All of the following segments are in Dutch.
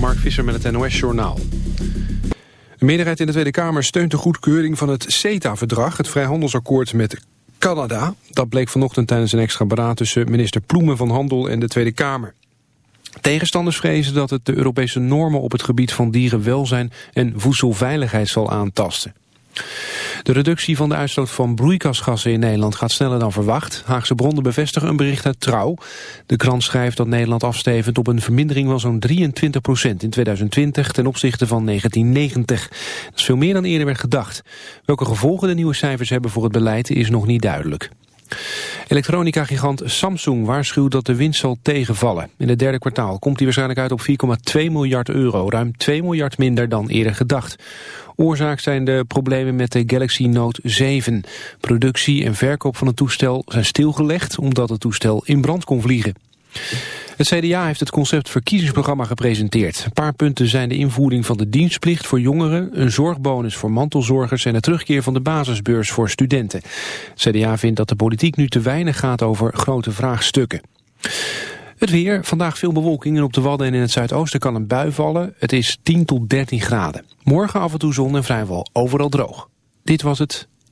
Mark Visser met het NOS-journaal. Een meerderheid in de Tweede Kamer steunt de goedkeuring van het CETA-verdrag... het vrijhandelsakkoord met Canada. Dat bleek vanochtend tijdens een extra beraad tussen minister Ploemen van Handel en de Tweede Kamer. Tegenstanders vrezen dat het de Europese normen op het gebied van dierenwelzijn en voedselveiligheid zal aantasten. De reductie van de uitstoot van broeikasgassen in Nederland gaat sneller dan verwacht. Haagse bronnen bevestigen een bericht uit Trouw. De krant schrijft dat Nederland afstevend op een vermindering van zo'n 23 procent in 2020 ten opzichte van 1990. Dat is veel meer dan eerder werd gedacht. Welke gevolgen de nieuwe cijfers hebben voor het beleid is nog niet duidelijk. Elektronica-gigant Samsung waarschuwt dat de winst zal tegenvallen. In het derde kwartaal komt die waarschijnlijk uit op 4,2 miljard euro, ruim 2 miljard minder dan eerder gedacht. Oorzaak zijn de problemen met de Galaxy Note 7. Productie en verkoop van het toestel zijn stilgelegd omdat het toestel in brand kon vliegen. Het CDA heeft het concept verkiezingsprogramma gepresenteerd. Een paar punten zijn de invoering van de dienstplicht voor jongeren, een zorgbonus voor mantelzorgers en de terugkeer van de basisbeurs voor studenten. Het CDA vindt dat de politiek nu te weinig gaat over grote vraagstukken. Het weer, vandaag veel bewolking en op de Wadden en in het zuidoosten kan een bui vallen. Het is 10 tot 13 graden. Morgen af en toe zon en vrijwel overal droog. Dit was het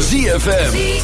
ZFM.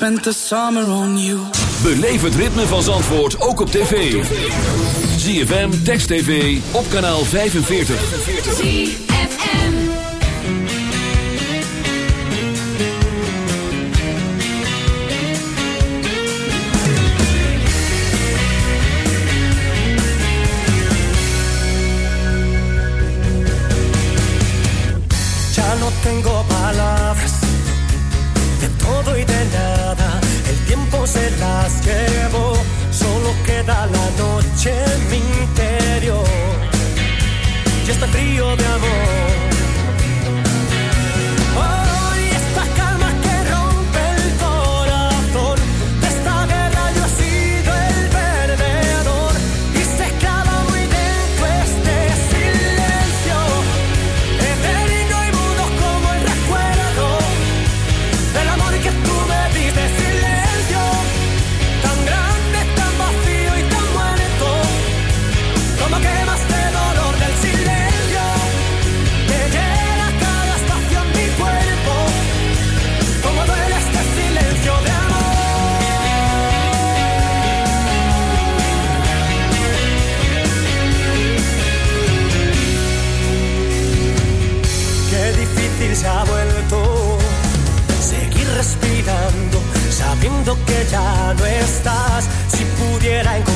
Spent the summer on you. Beleef het ritme van Zandvoort ook op tv. ZFM, Text TV, op kanaal 45. questa trio de amor. aprovechado estás. Si pudiera encontrar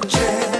picture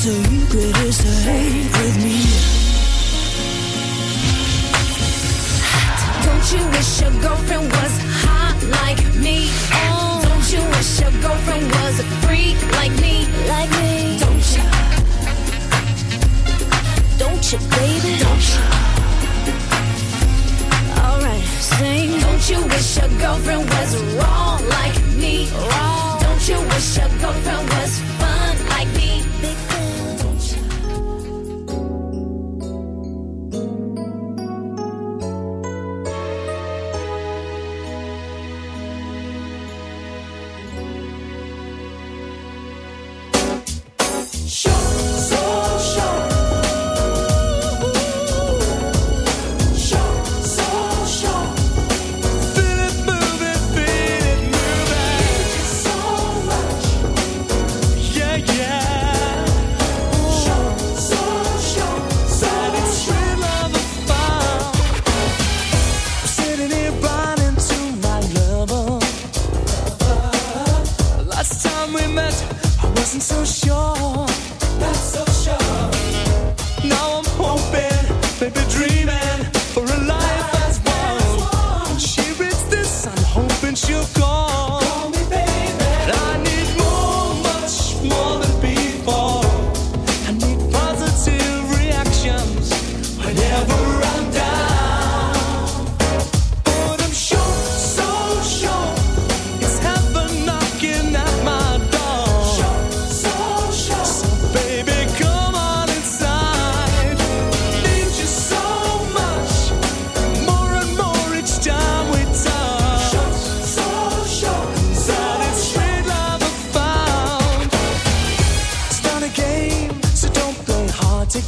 so you could escape with me. Don't you wish your girlfriend was hot like me? Oh, don't you wish your girlfriend was a freak like me? Like me? Don't you? Don't you, baby? Don't you? Alright, sing. Don't you wish your girlfriend was wrong?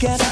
together